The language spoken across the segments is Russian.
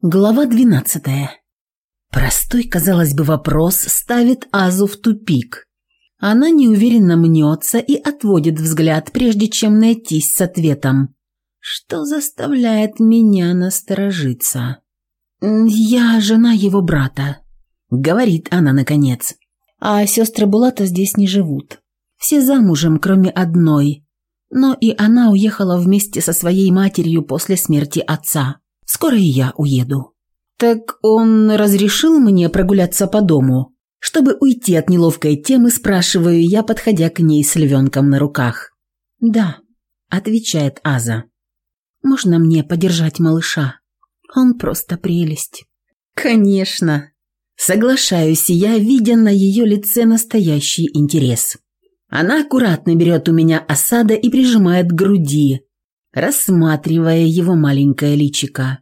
Глава двенадцатая. Простой, казалось бы, вопрос ставит Азу в тупик. Она неуверенно мнется и отводит взгляд, прежде чем найтись с ответом. Что заставляет меня насторожиться? «Я жена его брата», — говорит она наконец. «А сестры Булата здесь не живут. Все замужем, кроме одной. Но и она уехала вместе со своей матерью после смерти отца. Скоро и я уеду». «Так он разрешил мне прогуляться по дому?» Чтобы уйти от неловкой темы, спрашиваю я, подходя к ней с львенком на руках. «Да», — отвечает Аза. «Можно мне подержать малыша? Он просто прелесть». «Конечно». Соглашаюсь я, видя на ее лице настоящий интерес. Она аккуратно берет у меня осада и прижимает к груди, рассматривая его маленькое личико.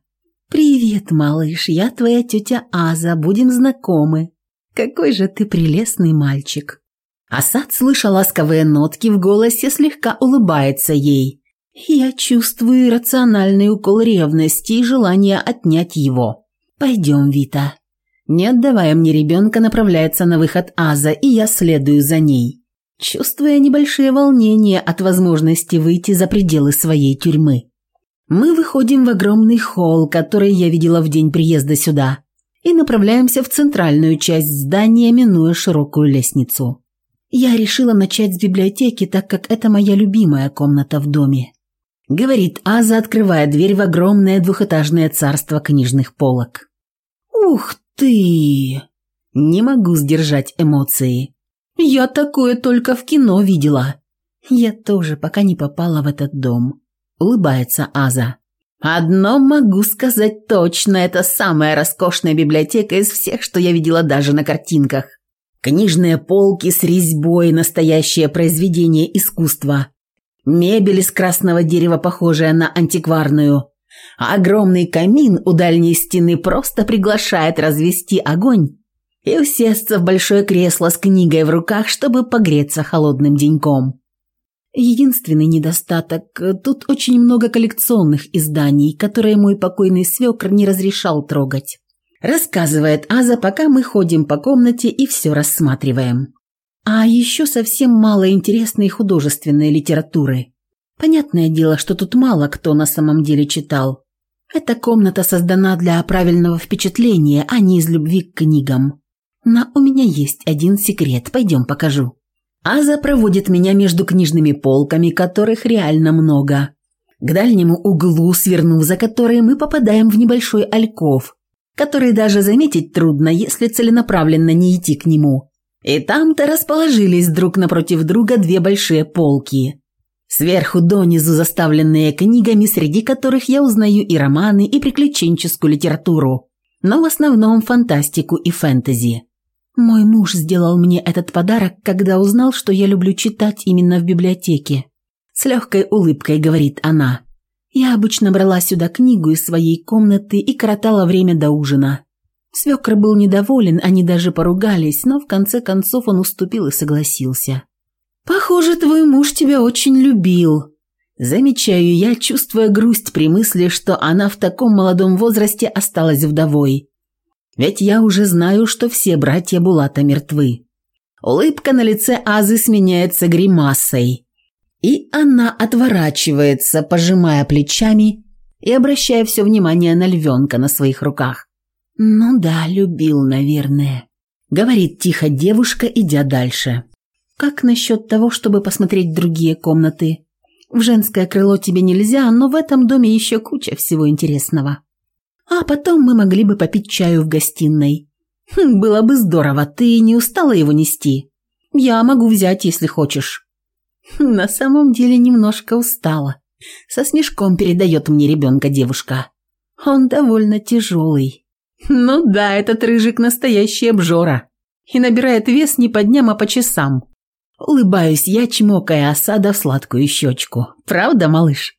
«Привет, малыш, я твоя тетя Аза, будем знакомы. Какой же ты прелестный мальчик». Асад слыша ласковые нотки в голосе, слегка улыбается ей. Я чувствую рациональный укол ревности и желание отнять его. «Пойдем, Вита». Не отдавая мне ребенка, направляется на выход Аза, и я следую за ней, чувствуя небольшие волнения от возможности выйти за пределы своей тюрьмы. Мы выходим в огромный холл, который я видела в день приезда сюда, и направляемся в центральную часть здания, минуя широкую лестницу. Я решила начать с библиотеки, так как это моя любимая комната в доме. Говорит Аза, открывая дверь в огромное двухэтажное царство книжных полок. «Ух ты!» Не могу сдержать эмоции. Я такое только в кино видела. Я тоже пока не попала в этот дом улыбается Аза. «Одно могу сказать точно, это самая роскошная библиотека из всех, что я видела даже на картинках. Книжные полки с резьбой, настоящее произведение искусства. Мебель из красного дерева, похожая на антикварную. огромный камин у дальней стены просто приглашает развести огонь и усесться в большое кресло с книгой в руках, чтобы погреться холодным деньком. Единственный недостаток – тут очень много коллекционных изданий, которые мой покойный свекр не разрешал трогать. Рассказывает Аза, пока мы ходим по комнате и все рассматриваем. А еще совсем мало интересной художественной литературы. Понятное дело, что тут мало кто на самом деле читал. Эта комната создана для правильного впечатления, а не из любви к книгам. Но у меня есть один секрет, пойдем покажу. Аза проводит меня между книжными полками, которых реально много. К дальнему углу, свернув за который, мы попадаем в небольшой альков, который даже заметить трудно, если целенаправленно не идти к нему. И там-то расположились друг напротив друга две большие полки. Сверху донизу заставленные книгами, среди которых я узнаю и романы, и приключенческую литературу, но в основном фантастику и фэнтези. Мой муж сделал мне этот подарок, когда узнал, что я люблю читать именно в библиотеке. С легкой улыбкой говорит она. Я обычно брала сюда книгу из своей комнаты и коротала время до ужина. Свекр был недоволен, они даже поругались, но в конце концов он уступил и согласился. «Похоже, твой муж тебя очень любил», Замечаю я, чувствуя грусть при мысли, что она в таком молодом возрасте осталась вдовой. Ведь я уже знаю, что все братья Булата мертвы. Улыбка на лице Азы сменяется гримасой. И она отворачивается, пожимая плечами и обращая все внимание на львенка на своих руках. «Ну да, любил, наверное», — говорит тихо девушка, идя дальше. «Как насчет того, чтобы посмотреть другие комнаты? В женское крыло тебе нельзя, но в этом доме еще куча всего интересного». А потом мы могли бы попить чаю в гостиной. Хм, было бы здорово, ты не устала его нести? Я могу взять, если хочешь. Хм, на самом деле немножко устала. Со смешком передает мне ребенка девушка. Он довольно тяжелый. Ну да, этот рыжик настоящий обжора. И набирает вес не по дням, а по часам. Улыбаюсь я, чмокая осада в сладкую щечку. Правда, малыш?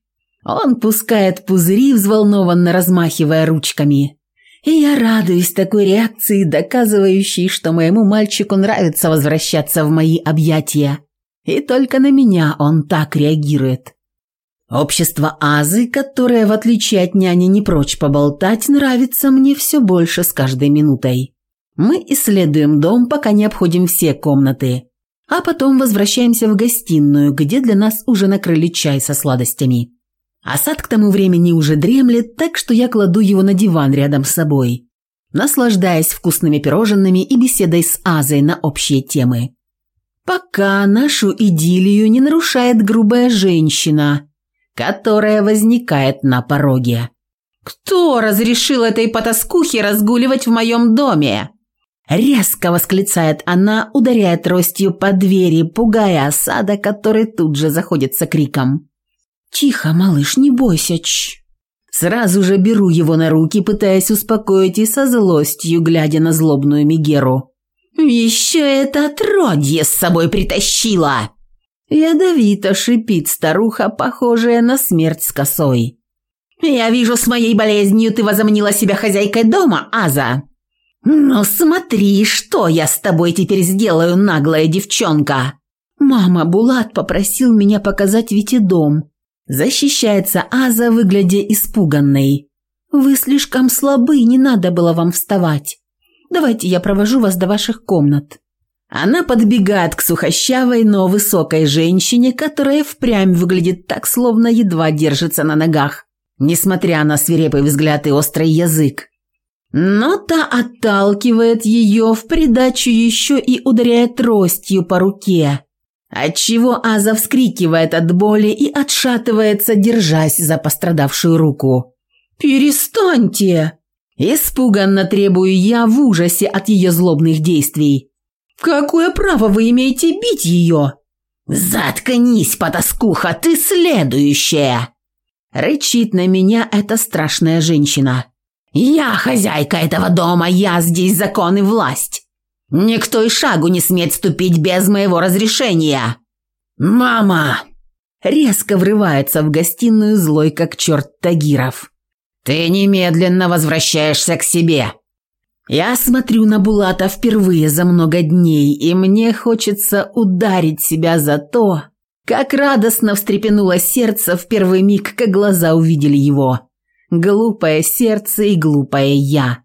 Он пускает пузыри, взволнованно размахивая ручками. И я радуюсь такой реакции, доказывающей, что моему мальчику нравится возвращаться в мои объятия. И только на меня он так реагирует. Общество Азы, которое, в отличие от няни, не прочь поболтать, нравится мне все больше с каждой минутой. Мы исследуем дом, пока не обходим все комнаты, а потом возвращаемся в гостиную, где для нас уже накрыли чай со сладостями. Асад к тому времени уже дремлет, так что я кладу его на диван рядом с собой, наслаждаясь вкусными пирожными и беседой с Азой на общие темы. Пока нашу идиллию не нарушает грубая женщина, которая возникает на пороге. «Кто разрешил этой потаскухе разгуливать в моем доме?» Резко восклицает она, ударяя тростью по двери, пугая осада, который тут же заходится криком. «Тихо, малыш, не бойся, ч!» Сразу же беру его на руки, пытаясь успокоить и со злостью, глядя на злобную Мигеру. «Еще это отродье с собой притащила!» Ядовито шипит старуха, похожая на смерть с косой. «Я вижу, с моей болезнью ты возомнила себя хозяйкой дома, Аза!» «Ну смотри, что я с тобой теперь сделаю, наглая девчонка!» «Мама, Булат попросил меня показать Вите дом. Защищается Аза, выглядя испуганной. «Вы слишком слабы, не надо было вам вставать. Давайте я провожу вас до ваших комнат». Она подбегает к сухощавой, но высокой женщине, которая впрямь выглядит так, словно едва держится на ногах, несмотря на свирепый взгляд и острый язык. Но та отталкивает ее, в придачу еще и ударяет тростью по руке, отчего Аза вскрикивает от боли и отшатывается, держась за пострадавшую руку. «Перестаньте!» Испуганно требую я в ужасе от ее злобных действий. «Какое право вы имеете бить ее?» «Заткнись, потаскуха, ты следующая!» Рычит на меня эта страшная женщина. «Я хозяйка этого дома, я здесь закон и власть. Никто и шагу не смеет ступить без моего разрешения!» «Мама!» Резко врывается в гостиную злой, как черт Тагиров. «Ты немедленно возвращаешься к себе!» Я смотрю на Булата впервые за много дней, и мне хочется ударить себя за то, как радостно встрепенуло сердце в первый миг, как глаза увидели его. Глупое сердце и глупое я.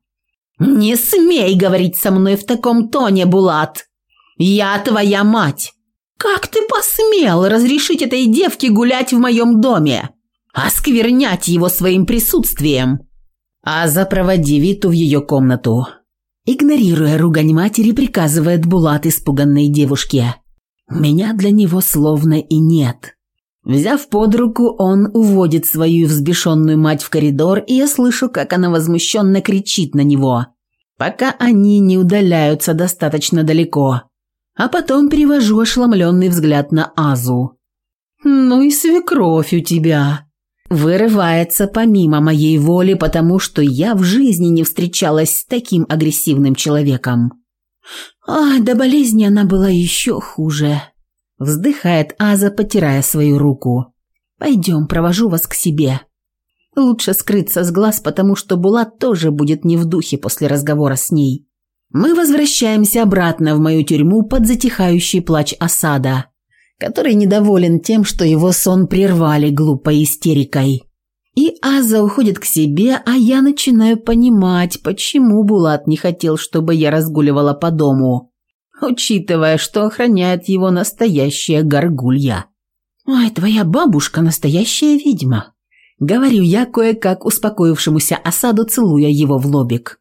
«Не смей говорить со мной в таком тоне, Булат! Я твоя мать! Как ты посмел разрешить этой девке гулять в моем доме? Осквернять его своим присутствием?» а запроводи Виту в ее комнату. Игнорируя ругань матери, приказывает Булат испуганной девушке. Меня для него словно и нет. Взяв под руку, он уводит свою взбешенную мать в коридор, и я слышу, как она возмущенно кричит на него, пока они не удаляются достаточно далеко. А потом перевожу ошеломленный взгляд на Азу. «Ну и свекровь у тебя!» Вырывается помимо моей воли, потому что я в жизни не встречалась с таким агрессивным человеком. Ай, до болезни она была еще хуже. Вздыхает Аза, потирая свою руку. Пойдем, провожу вас к себе. Лучше скрыться с глаз, потому что Булат тоже будет не в духе после разговора с ней. Мы возвращаемся обратно в мою тюрьму под затихающий плач осада который недоволен тем, что его сон прервали глупой истерикой. И Аза уходит к себе, а я начинаю понимать, почему Булат не хотел, чтобы я разгуливала по дому, учитывая, что охраняет его настоящая горгулья. «Ой, твоя бабушка настоящая ведьма», — говорю я кое-как успокоившемуся осаду, целуя его в лобик.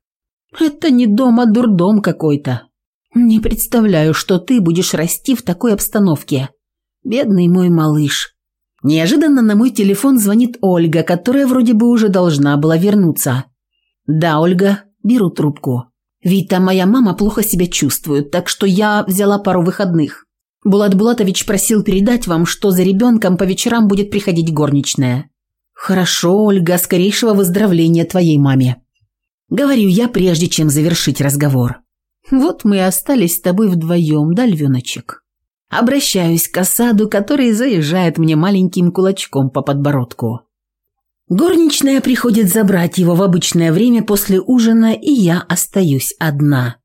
«Это не дом, а дурдом какой-то. Не представляю, что ты будешь расти в такой обстановке. Бедный мой малыш. Неожиданно на мой телефон звонит Ольга, которая вроде бы уже должна была вернуться. «Да, Ольга, беру трубку. Вита, моя мама плохо себя чувствует, так что я взяла пару выходных. Булат Булатович просил передать вам, что за ребенком по вечерам будет приходить горничная». «Хорошо, Ольга, скорейшего выздоровления твоей маме». Говорю я, прежде чем завершить разговор. «Вот мы и остались с тобой вдвоем, да, львеночек?» Обращаюсь к осаду, который заезжает мне маленьким кулачком по подбородку. Горничная приходит забрать его в обычное время после ужина, и я остаюсь одна.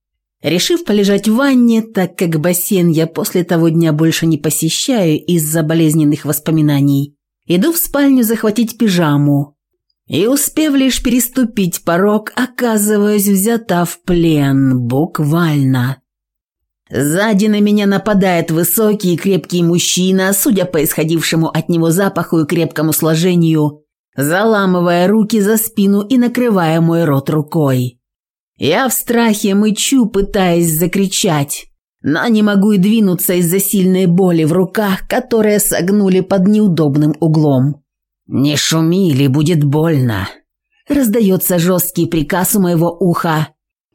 Решив полежать в ванне, так как бассейн я после того дня больше не посещаю из-за болезненных воспоминаний, Иду в спальню захватить пижаму. И успев лишь переступить порог, оказываюсь взята в плен, буквально. Сзади на меня нападает высокий и крепкий мужчина, судя по исходившему от него запаху и крепкому сложению, заламывая руки за спину и накрывая мой рот рукой. Я в страхе мычу, пытаясь закричать, но не могу и двинуться из-за сильной боли в руках, которые согнули под неудобным углом. «Не шуми, или будет больно!» Раздается жесткий приказ у моего уха,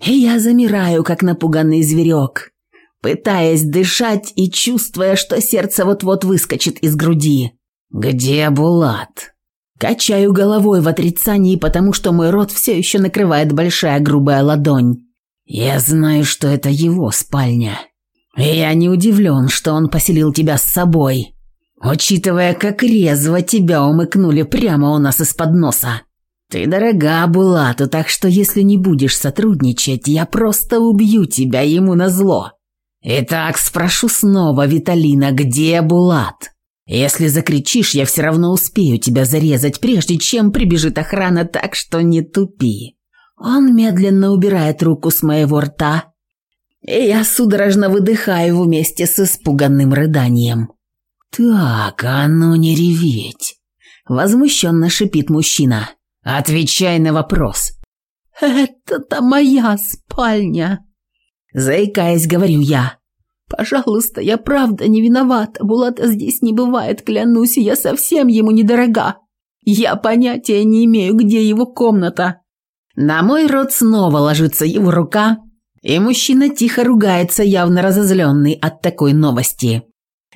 и я замираю, как напуганный зверек, пытаясь дышать и чувствуя, что сердце вот-вот выскочит из груди. «Где Булат?» Качаю головой в отрицании, потому что мой рот все еще накрывает большая грубая ладонь. Я знаю, что это его спальня. И я не удивлен, что он поселил тебя с собой, учитывая, как резво тебя умыкнули прямо у нас из-под носа. Ты дорога Булату, так что если не будешь сотрудничать, я просто убью тебя ему назло. Итак, спрошу снова, Виталина, где Булат? Если закричишь, я все равно успею тебя зарезать, прежде чем прибежит охрана, так что не тупи». Он медленно убирает руку с моего рта, и я судорожно выдыхаю вместе с испуганным рыданием. «Так, а ну не реветь!» – возмущенно шипит мужчина. «Отвечай на вопрос!» «Это-то моя спальня!» Заикаясь, говорю я. «Пожалуйста, я правда не виновата. Булата здесь не бывает, клянусь, я совсем ему недорога. Я понятия не имею, где его комната». На мой рот снова ложится его рука, и мужчина тихо ругается, явно разозленный от такой новости.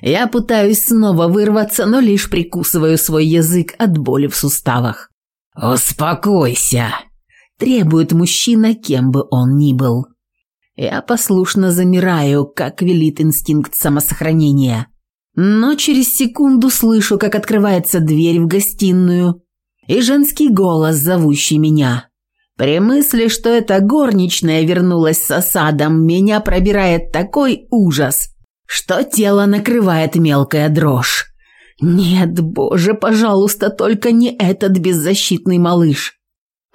Я пытаюсь снова вырваться, но лишь прикусываю свой язык от боли в суставах. «Успокойся!» – требует мужчина, кем бы он ни был. Я послушно замираю, как велит инстинкт самосохранения. Но через секунду слышу, как открывается дверь в гостиную и женский голос, зовущий меня. При мысли, что эта горничная вернулась с осадом, меня пробирает такой ужас, что тело накрывает мелкая дрожь. Нет, боже, пожалуйста, только не этот беззащитный малыш.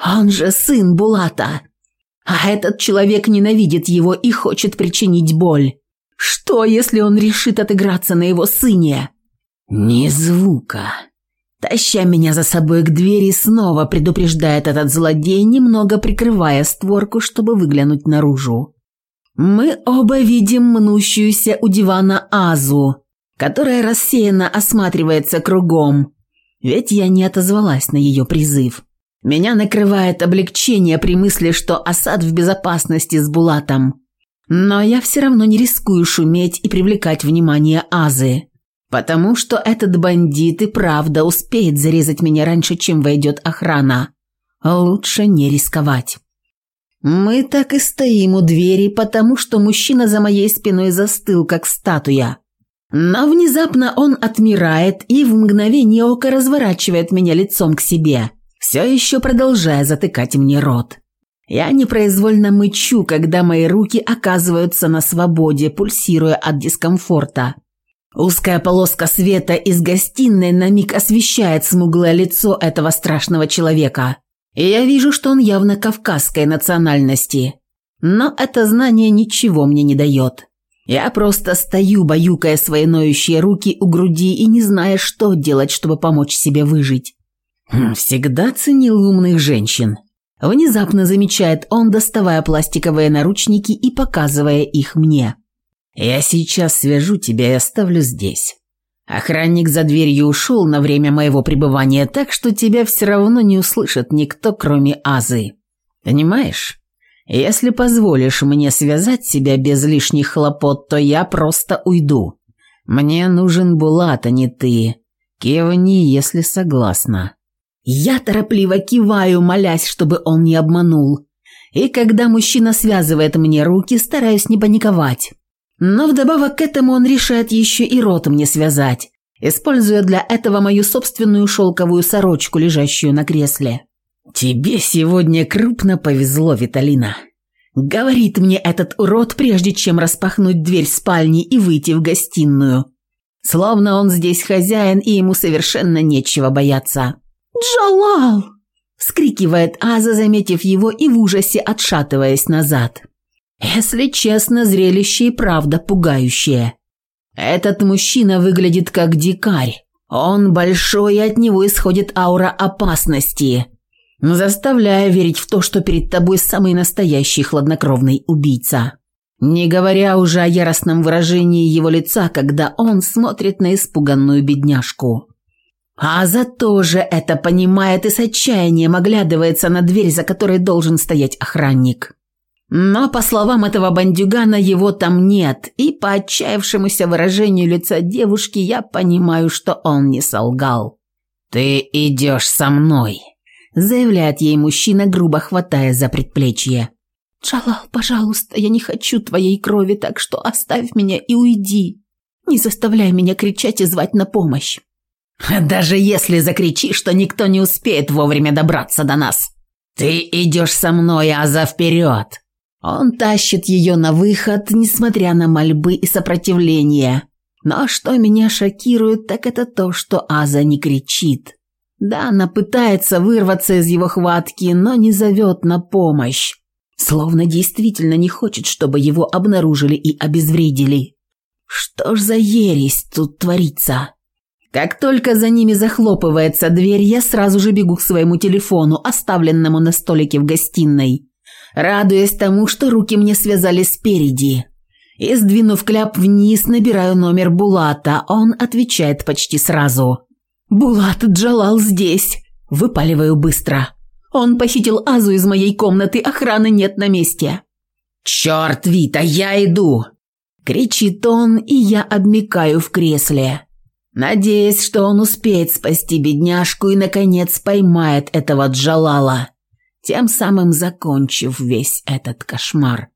Он же сын Булата. А этот человек ненавидит его и хочет причинить боль. Что, если он решит отыграться на его сыне? Ни звука. Таща меня за собой к двери, снова предупреждает этот злодей, немного прикрывая створку, чтобы выглянуть наружу. Мы оба видим мнущуюся у дивана Азу, которая рассеянно осматривается кругом, ведь я не отозвалась на ее призыв. Меня накрывает облегчение при мысли, что осад в безопасности с Булатом. Но я все равно не рискую шуметь и привлекать внимание Азы, потому что этот бандит и правда успеет зарезать меня раньше, чем войдет охрана. Лучше не рисковать. Мы так и стоим у двери, потому что мужчина за моей спиной застыл, как статуя. Но внезапно он отмирает и в мгновение ока разворачивает меня лицом к себе все еще продолжая затыкать мне рот. Я непроизвольно мычу, когда мои руки оказываются на свободе, пульсируя от дискомфорта. Узкая полоска света из гостиной на миг освещает смуглое лицо этого страшного человека. И я вижу, что он явно кавказской национальности. Но это знание ничего мне не дает. Я просто стою, баюкая свои ноющие руки у груди и не зная, что делать, чтобы помочь себе выжить. Хм, «Всегда ценил умных женщин», – внезапно замечает он, доставая пластиковые наручники и показывая их мне. «Я сейчас свяжу тебя и оставлю здесь. Охранник за дверью ушел на время моего пребывания, так что тебя все равно не услышит никто, кроме Азы. Понимаешь? Если позволишь мне связать себя без лишних хлопот, то я просто уйду. Мне нужен Булат, а не ты. Кивни, если согласна». Я торопливо киваю, молясь, чтобы он не обманул. И когда мужчина связывает мне руки, стараюсь не паниковать. Но вдобавок к этому он решает еще и рот мне связать, используя для этого мою собственную шелковую сорочку, лежащую на кресле. «Тебе сегодня крупно повезло, Виталина», — говорит мне этот урод, прежде чем распахнуть дверь спальни и выйти в гостиную. Словно он здесь хозяин, и ему совершенно нечего бояться. «Джалал!» – вскрикивает Аза, заметив его и в ужасе отшатываясь назад. Если честно, зрелище и правда пугающее. Этот мужчина выглядит как дикарь. Он большой, и от него исходит аура опасности, заставляя верить в то, что перед тобой самый настоящий хладнокровный убийца. Не говоря уже о яростном выражении его лица, когда он смотрит на испуганную бедняжку. Аза тоже это понимает и с отчаянием оглядывается на дверь, за которой должен стоять охранник. Но, по словам этого бандюгана, его там нет, и по отчаявшемуся выражению лица девушки я понимаю, что он не солгал. «Ты идешь со мной», – заявляет ей мужчина, грубо хватая за предплечье. «Джалал, пожалуйста, я не хочу твоей крови, так что оставь меня и уйди. Не заставляй меня кричать и звать на помощь». «Даже если закричишь, то никто не успеет вовремя добраться до нас. Ты идешь со мной, а за вперед!» Он тащит ее на выход, несмотря на мольбы и сопротивление. Но что меня шокирует, так это то, что Аза не кричит. Да, она пытается вырваться из его хватки, но не зовет на помощь. Словно действительно не хочет, чтобы его обнаружили и обезвредили. Что ж за ересь тут творится? Как только за ними захлопывается дверь, я сразу же бегу к своему телефону, оставленному на столике в гостиной, радуясь тому, что руки мне связали спереди. И, сдвинув кляп вниз, набираю номер Булата. Он отвечает почти сразу. «Булат Джалал здесь!» Выпаливаю быстро. Он похитил Азу из моей комнаты, охраны нет на месте. «Черт, Вита, я иду!» Кричит он, и я обмикаю в кресле. Надеясь, что он успеет спасти бедняжку и, наконец, поймает этого Джалала, тем самым закончив весь этот кошмар.